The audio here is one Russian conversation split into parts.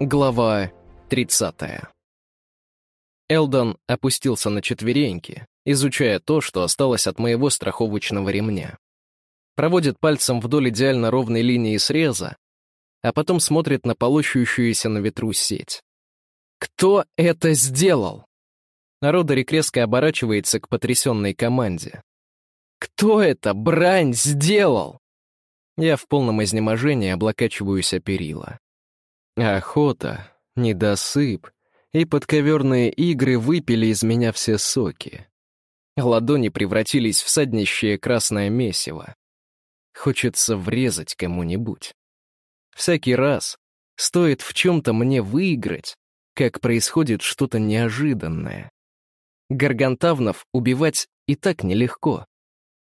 Глава 30. Элдон опустился на четвереньки, изучая то, что осталось от моего страховочного ремня. Проводит пальцем вдоль идеально ровной линии среза, а потом смотрит на полощущуюся на ветру сеть. «Кто это сделал?» Родерик резко оборачивается к потрясенной команде. «Кто это, брань, сделал?» Я в полном изнеможении облокачиваюсь о перила. Охота, недосып и подковерные игры выпили из меня все соки. Ладони превратились в саднищее красное месиво. Хочется врезать кому-нибудь. Всякий раз стоит в чем-то мне выиграть, как происходит что-то неожиданное. Гаргантавнов убивать и так нелегко.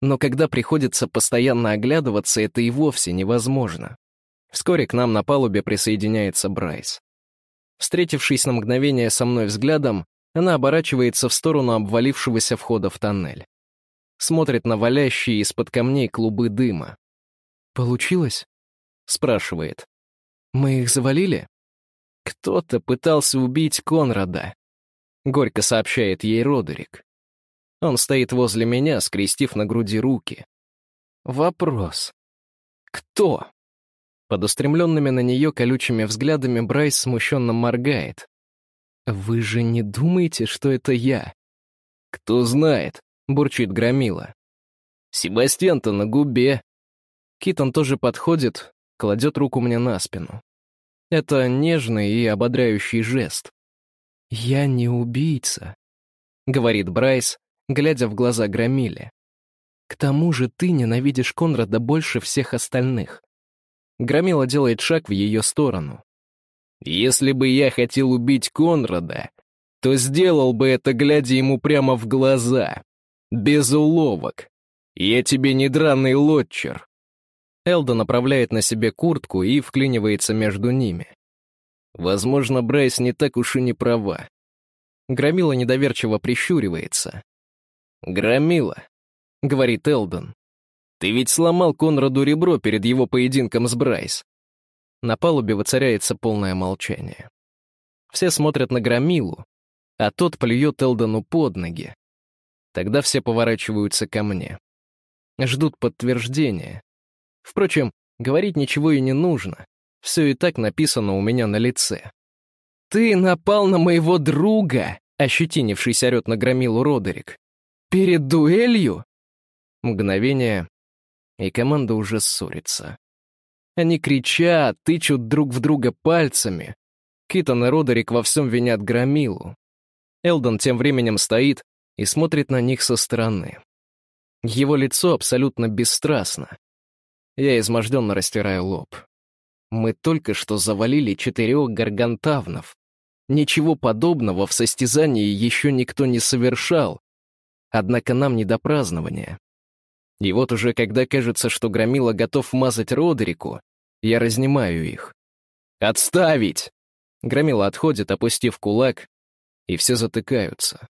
Но когда приходится постоянно оглядываться, это и вовсе невозможно. Вскоре к нам на палубе присоединяется Брайс. Встретившись на мгновение со мной взглядом, она оборачивается в сторону обвалившегося входа в тоннель. Смотрит на валящие из-под камней клубы дыма. «Получилось?» — спрашивает. «Мы их завалили?» «Кто-то пытался убить Конрада», — горько сообщает ей Родерик. Он стоит возле меня, скрестив на груди руки. Вопрос. Кто? Под устремленными на нее колючими взглядами Брайс смущенно моргает. «Вы же не думаете, что это я?» «Кто знает», — бурчит Громила. «Себастьян-то на губе». Китон тоже подходит, кладет руку мне на спину. Это нежный и ободряющий жест. «Я не убийца», — говорит Брайс, глядя в глаза Громиле. «К тому же ты ненавидишь Конрада больше всех остальных. Громила делает шаг в ее сторону. «Если бы я хотел убить Конрада, то сделал бы это, глядя ему прямо в глаза. Без уловок. Я тебе не драный лотчер». Элда направляет на себе куртку и вклинивается между ними. Возможно, Брайс не так уж и не права. Громила недоверчиво прищуривается. «Громила», — говорит Элдон, ты ведь сломал Конраду ребро перед его поединком с Брайс. На палубе воцаряется полное молчание. Все смотрят на Громилу, а тот плюет Элдону под ноги. Тогда все поворачиваются ко мне. Ждут подтверждения. Впрочем, говорить ничего и не нужно. Все и так написано у меня на лице. «Ты напал на моего друга!» — ощетинившись орет на Громилу Родерик. «Перед дуэлью?» Мгновение, и команда уже ссорится. Они кричат, тычут друг в друга пальцами. Китон и Родерик во всем винят Громилу. Элдон тем временем стоит и смотрит на них со стороны. Его лицо абсолютно бесстрастно. Я изможденно растираю лоб. Мы только что завалили четырех гаргантавнов. Ничего подобного в состязании еще никто не совершал. Однако нам не до празднования. И вот уже когда кажется, что Громила готов мазать Родерику, я разнимаю их. «Отставить!» Громила отходит, опустив кулак, и все затыкаются.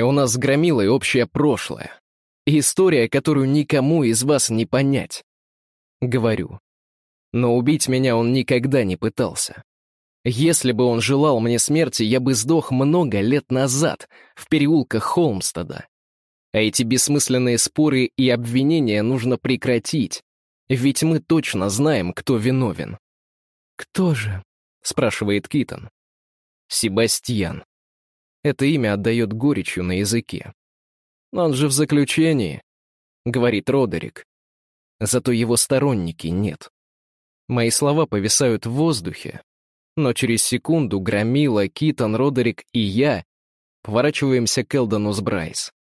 У нас с Громилой общее прошлое. История, которую никому из вас не понять. Говорю. Но убить меня он никогда не пытался. Если бы он желал мне смерти, я бы сдох много лет назад, в переулках Холмстеда. А эти бессмысленные споры и обвинения нужно прекратить, ведь мы точно знаем, кто виновен. «Кто же?» — спрашивает Китон. «Себастьян». Это имя отдает горечью на языке. «Он же в заключении», — говорит Родерик. Зато его сторонники нет. Мои слова повисают в воздухе, но через секунду Громила, Китон, Родерик и я поворачиваемся к Элдону с Брайс.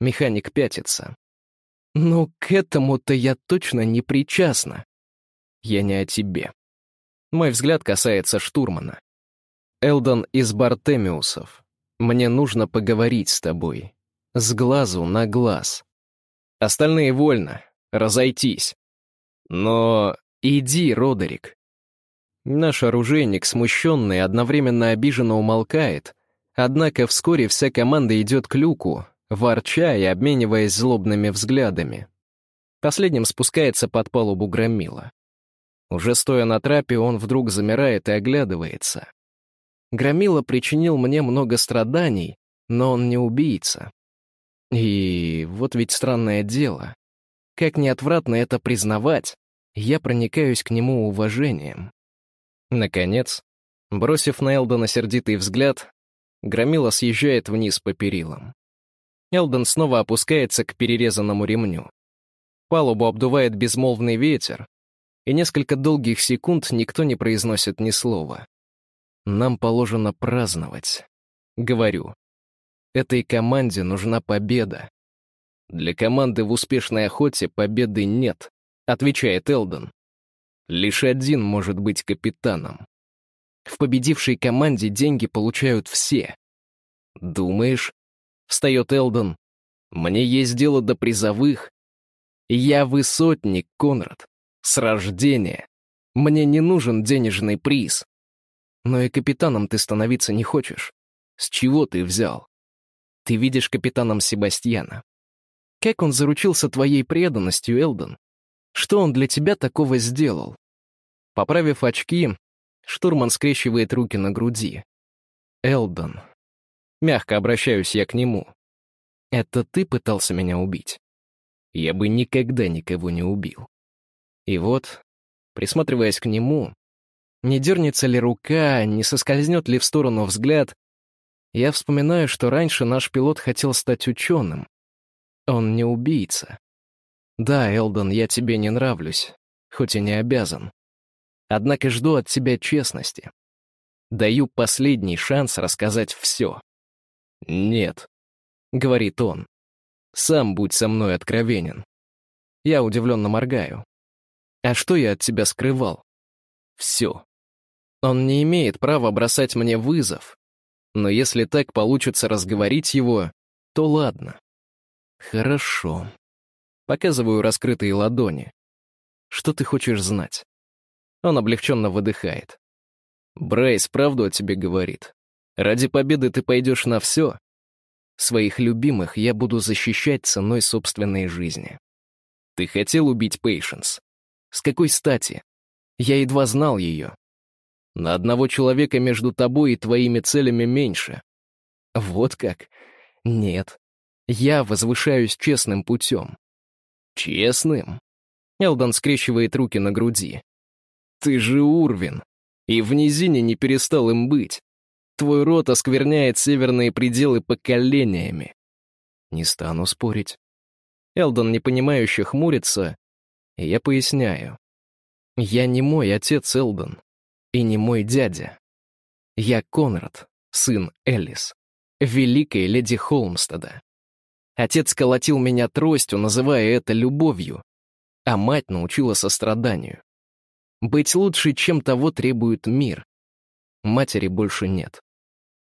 Механик пятится. «Ну, к этому-то я точно не причастна. Я не о тебе». Мой взгляд касается штурмана. «Элдон из Бартемиусов, мне нужно поговорить с тобой. С глазу на глаз. Остальные вольно, разойтись. Но иди, Родерик». Наш оружейник, смущенный, одновременно обиженно умолкает, однако вскоре вся команда идет к люку, ворча и обмениваясь злобными взглядами. Последним спускается под палубу громила. Уже стоя на трапе, он вдруг замирает и оглядывается. Громила причинил мне много страданий, но он не убийца. И вот ведь странное дело. Как неотвратно это признавать, я проникаюсь к нему уважением. Наконец, бросив на Элдона сердитый взгляд, Громила съезжает вниз по перилам. Элдон снова опускается к перерезанному ремню. Палубу обдувает безмолвный ветер, и несколько долгих секунд никто не произносит ни слова. Нам положено праздновать. Говорю. Этой команде нужна победа. Для команды в успешной охоте победы нет, отвечает Элдон. Лишь один может быть капитаном. В победившей команде деньги получают все. Думаешь? Встает Элдон. Мне есть дело до призовых. Я высотник, Конрад. С рождения. Мне не нужен денежный приз. Но и капитаном ты становиться не хочешь. С чего ты взял? Ты видишь капитаном Себастьяна. Как он заручился твоей преданностью, Элдон? Что он для тебя такого сделал? Поправив очки, штурман скрещивает руки на груди. Элдон. Мягко обращаюсь я к нему. Это ты пытался меня убить? Я бы никогда никого не убил. И вот, присматриваясь к нему, не дернется ли рука, не соскользнет ли в сторону взгляд, я вспоминаю, что раньше наш пилот хотел стать ученым. Он не убийца. Да, Элдон, я тебе не нравлюсь, хоть и не обязан. Однако жду от тебя честности. Даю последний шанс рассказать все. «Нет», — говорит он. «Сам будь со мной откровенен». Я удивленно моргаю. А что я от тебя скрывал? Все. Он не имеет права бросать мне вызов. Но если так получится разговорить его, то ладно. Хорошо. Показываю раскрытые ладони. Что ты хочешь знать? Он облегченно выдыхает. Брейс правду о тебе говорит. Ради победы ты пойдешь на все. Своих любимых я буду защищать ценой собственной жизни. Ты хотел убить Пейшенс? С какой стати? Я едва знал ее. На одного человека между тобой и твоими целями меньше. Вот как? Нет. Я возвышаюсь честным путем. Честным? Элдон скрещивает руки на груди. Ты же Урвин, и в низине не перестал им быть. Твой род оскверняет северные пределы поколениями. Не стану спорить. Элдон непонимающе хмурится, я поясняю. Я не мой отец Элдон и не мой дядя. Я Конрад, сын Эллис, великой леди Холмстеда. Отец колотил меня тростью, называя это любовью, а мать научила состраданию. Быть лучше, чем того требует мир. Матери больше нет.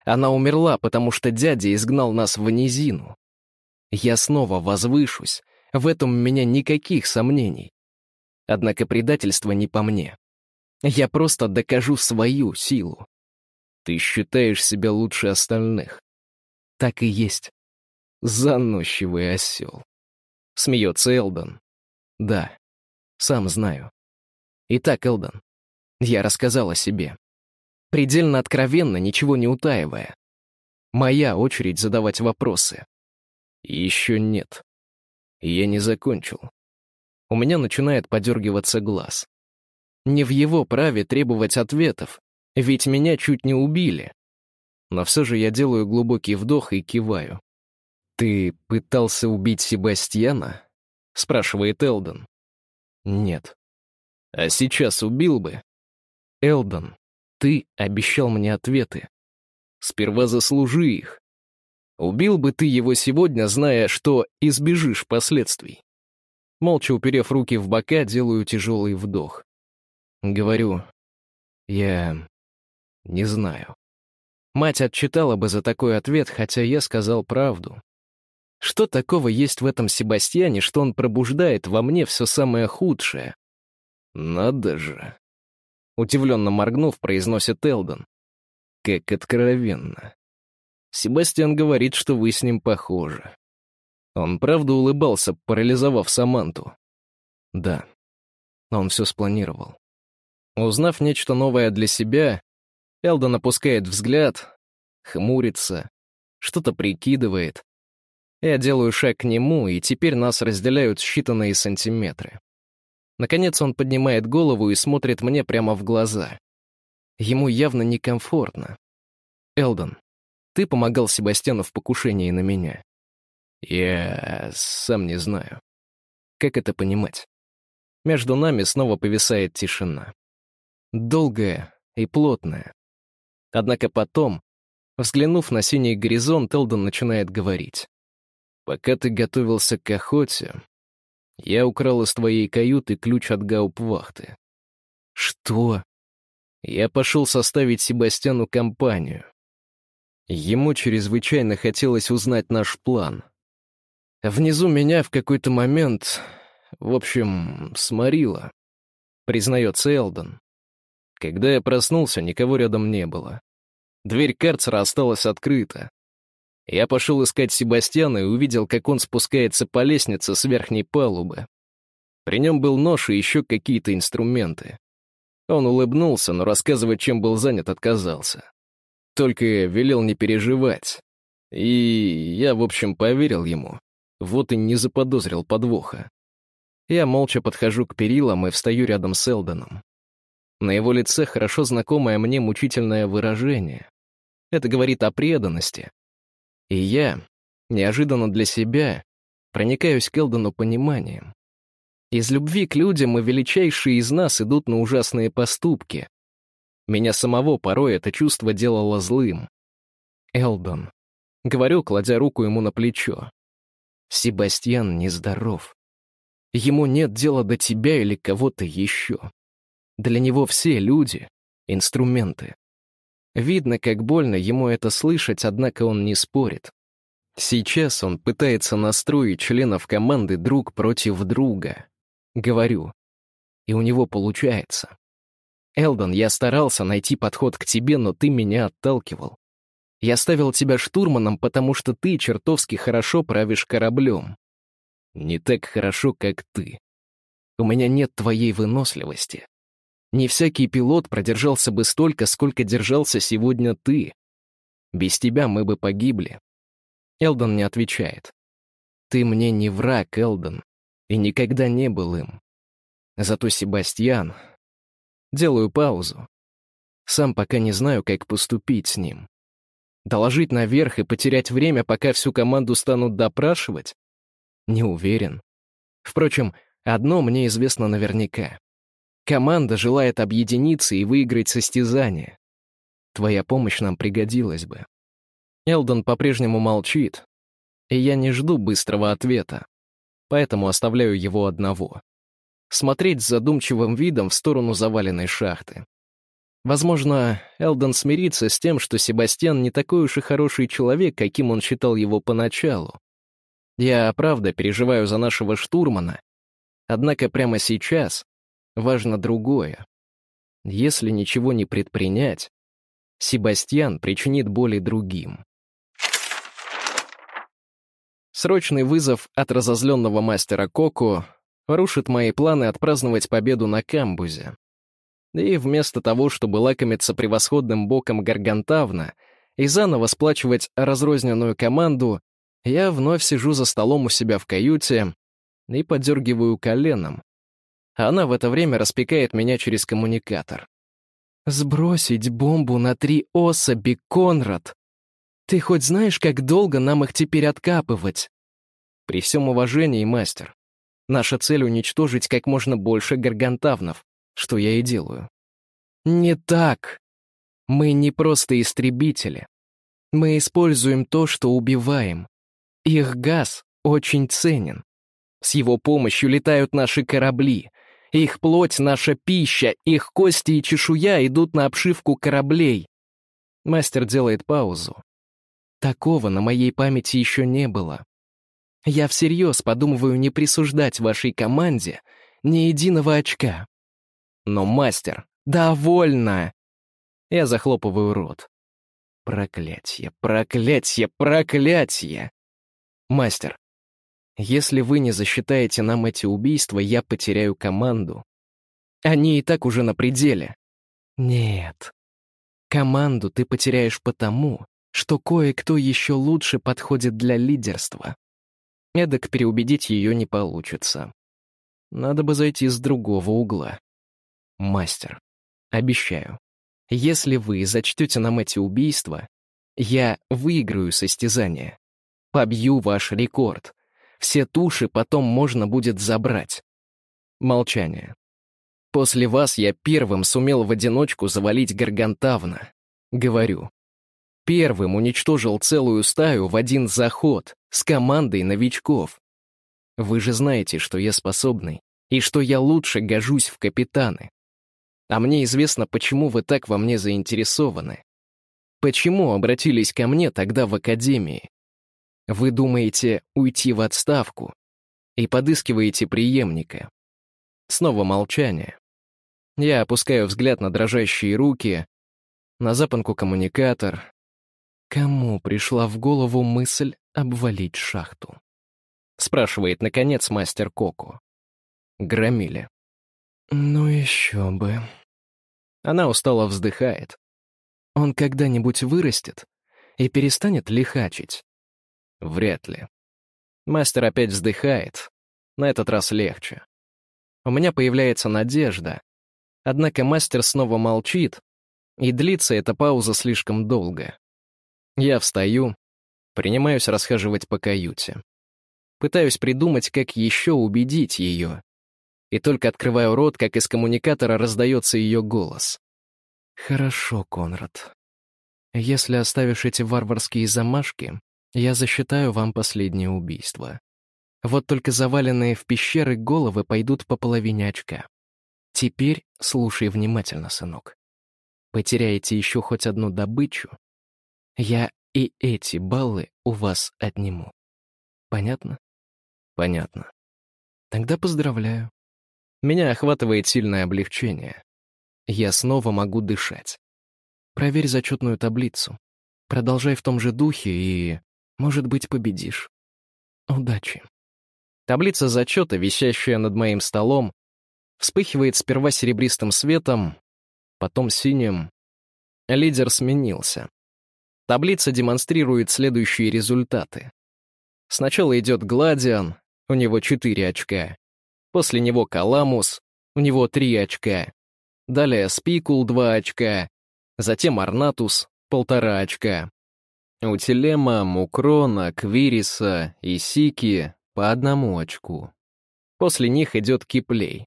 Она умерла, потому что дядя изгнал нас в низину. Я снова возвышусь, в этом у меня никаких сомнений. Однако предательство не по мне. Я просто докажу свою силу. Ты считаешь себя лучше остальных. Так и есть. Заносчивый осел. Смеется Элдон. Да, сам знаю. Итак, Элдон, я рассказал о себе. Предельно откровенно, ничего не утаивая. Моя очередь задавать вопросы. Еще нет. Я не закончил у меня начинает подергиваться глаз. Не в его праве требовать ответов, ведь меня чуть не убили. Но все же я делаю глубокий вдох и киваю. «Ты пытался убить Себастьяна?» — спрашивает Элдон. «Нет». «А сейчас убил бы?» «Элдон, ты обещал мне ответы. Сперва заслужи их. Убил бы ты его сегодня, зная, что избежишь последствий?» Молча уперев руки в бока, делаю тяжелый вдох. Говорю, я не знаю. Мать отчитала бы за такой ответ, хотя я сказал правду. Что такого есть в этом Себастьяне, что он пробуждает во мне все самое худшее? Надо же. Удивленно моргнув, произносит Элдон. Как откровенно. Себастьян говорит, что вы с ним похожи. Он правда улыбался, парализовав Саманту? Да. Он все спланировал. Узнав нечто новое для себя, Элдон опускает взгляд, хмурится, что-то прикидывает. Я делаю шаг к нему, и теперь нас разделяют считанные сантиметры. Наконец он поднимает голову и смотрит мне прямо в глаза. Ему явно некомфортно. «Элдон, ты помогал Себастьяну в покушении на меня?» «Я сам не знаю. Как это понимать?» Между нами снова повисает тишина. Долгая и плотная. Однако потом, взглянув на синий горизонт, Элдон начинает говорить. «Пока ты готовился к охоте, я украл из твоей каюты ключ от гауптвахты». «Что?» Я пошел составить Себастьяну компанию. Ему чрезвычайно хотелось узнать наш план. Внизу меня в какой-то момент, в общем, сморило, признается Элдон. Когда я проснулся, никого рядом не было. Дверь карцера осталась открыта. Я пошел искать Себастьяна и увидел, как он спускается по лестнице с верхней палубы. При нем был нож и еще какие-то инструменты. Он улыбнулся, но рассказывать, чем был занят, отказался. Только велел не переживать. И я, в общем, поверил ему. Вот и не заподозрил подвоха. Я молча подхожу к перилам и встаю рядом с Элдоном. На его лице хорошо знакомое мне мучительное выражение. Это говорит о преданности. И я, неожиданно для себя, проникаюсь к Элдону пониманием. Из любви к людям и величайшие из нас идут на ужасные поступки. Меня самого порой это чувство делало злым. Элдон. Говорю, кладя руку ему на плечо. Себастьян нездоров. Ему нет дела до тебя или кого-то еще. Для него все люди — инструменты. Видно, как больно ему это слышать, однако он не спорит. Сейчас он пытается настроить членов команды друг против друга, Говорю. И у него получается. Элдон, я старался найти подход к тебе, но ты меня отталкивал. Я ставил тебя штурманом, потому что ты чертовски хорошо правишь кораблем. Не так хорошо, как ты. У меня нет твоей выносливости. Не всякий пилот продержался бы столько, сколько держался сегодня ты. Без тебя мы бы погибли. Элдон не отвечает. Ты мне не враг, Элдон и никогда не был им. Зато Себастьян... Делаю паузу. Сам пока не знаю, как поступить с ним. Доложить наверх и потерять время, пока всю команду станут допрашивать? Не уверен. Впрочем, одно мне известно наверняка. Команда желает объединиться и выиграть состязание. Твоя помощь нам пригодилась бы. Элдон по-прежнему молчит, и я не жду быстрого ответа поэтому оставляю его одного. Смотреть с задумчивым видом в сторону заваленной шахты. Возможно, Элдон смирится с тем, что Себастьян не такой уж и хороший человек, каким он считал его поначалу. Я, правда, переживаю за нашего штурмана, однако прямо сейчас важно другое. Если ничего не предпринять, Себастьян причинит боли другим. Срочный вызов от разозленного мастера Коку рушит мои планы отпраздновать победу на камбузе. И вместо того, чтобы лакомиться превосходным боком Гаргантавна и заново сплачивать разрозненную команду, я вновь сижу за столом у себя в каюте и подергиваю коленом. Она в это время распекает меня через коммуникатор. «Сбросить бомбу на три особи, Конрад!» Ты хоть знаешь, как долго нам их теперь откапывать? При всем уважении, мастер, наша цель — уничтожить как можно больше гаргантавнов, что я и делаю. Не так. Мы не просто истребители. Мы используем то, что убиваем. Их газ очень ценен. С его помощью летают наши корабли. Их плоть — наша пища, их кости и чешуя идут на обшивку кораблей. Мастер делает паузу, Такого на моей памяти еще не было. Я всерьез подумываю не присуждать вашей команде ни единого очка. Но, мастер, довольно! Я захлопываю рот. Проклятье, проклятье, проклятье! Мастер, если вы не засчитаете нам эти убийства, я потеряю команду. Они и так уже на пределе. Нет. Команду ты потеряешь потому, что кое-кто еще лучше подходит для лидерства. Эдак переубедить ее не получится. Надо бы зайти с другого угла. Мастер, обещаю, если вы зачтете нам эти убийства, я выиграю состязание. Побью ваш рекорд. Все туши потом можно будет забрать. Молчание. После вас я первым сумел в одиночку завалить Гаргантавна. Говорю. Первым уничтожил целую стаю в один заход с командой новичков. Вы же знаете, что я способный, и что я лучше гожусь в капитаны. А мне известно, почему вы так во мне заинтересованы. Почему обратились ко мне тогда в академии? Вы думаете уйти в отставку и подыскиваете преемника. Снова молчание. Я опускаю взгляд на дрожащие руки, на запонку коммуникатор. Кому пришла в голову мысль обвалить шахту? Спрашивает, наконец, мастер Коку. Громили. Ну еще бы. Она устало вздыхает. Он когда-нибудь вырастет и перестанет лихачить. Вряд ли. Мастер опять вздыхает. На этот раз легче. У меня появляется надежда. Однако мастер снова молчит, и длится эта пауза слишком долго. Я встаю, принимаюсь расхаживать по каюте. Пытаюсь придумать, как еще убедить ее. И только открываю рот, как из коммуникатора раздается ее голос. «Хорошо, Конрад. Если оставишь эти варварские замашки, я засчитаю вам последнее убийство. Вот только заваленные в пещеры головы пойдут по половине очка. Теперь слушай внимательно, сынок. Потеряете еще хоть одну добычу, я и эти баллы у вас отниму. Понятно? Понятно. Тогда поздравляю. Меня охватывает сильное облегчение. Я снова могу дышать. Проверь зачетную таблицу. Продолжай в том же духе и, может быть, победишь. Удачи. Таблица зачета, висящая над моим столом, вспыхивает сперва серебристым светом, потом синим. Лидер сменился. Таблица демонстрирует следующие результаты. Сначала идет Гладиан, у него 4 очка. После него Каламус, у него 3 очка. Далее Спикул 2 очка. Затем Арнатус, полтора очка. У Телема, Мукрона, Квириса и Сики по одному очку. После них идет Киплей.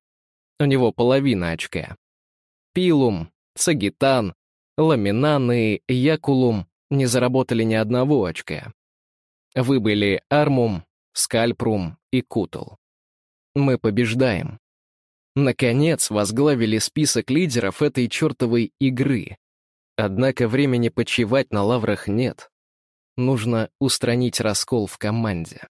У него половина очка. Пилум, Сагитан, Ламинан и Якулум не заработали ни одного очка. Вы были Армум, Скальпрум и Кутл. Мы побеждаем. Наконец возглавили список лидеров этой чертовой игры. Однако времени почивать на лаврах нет. Нужно устранить раскол в команде.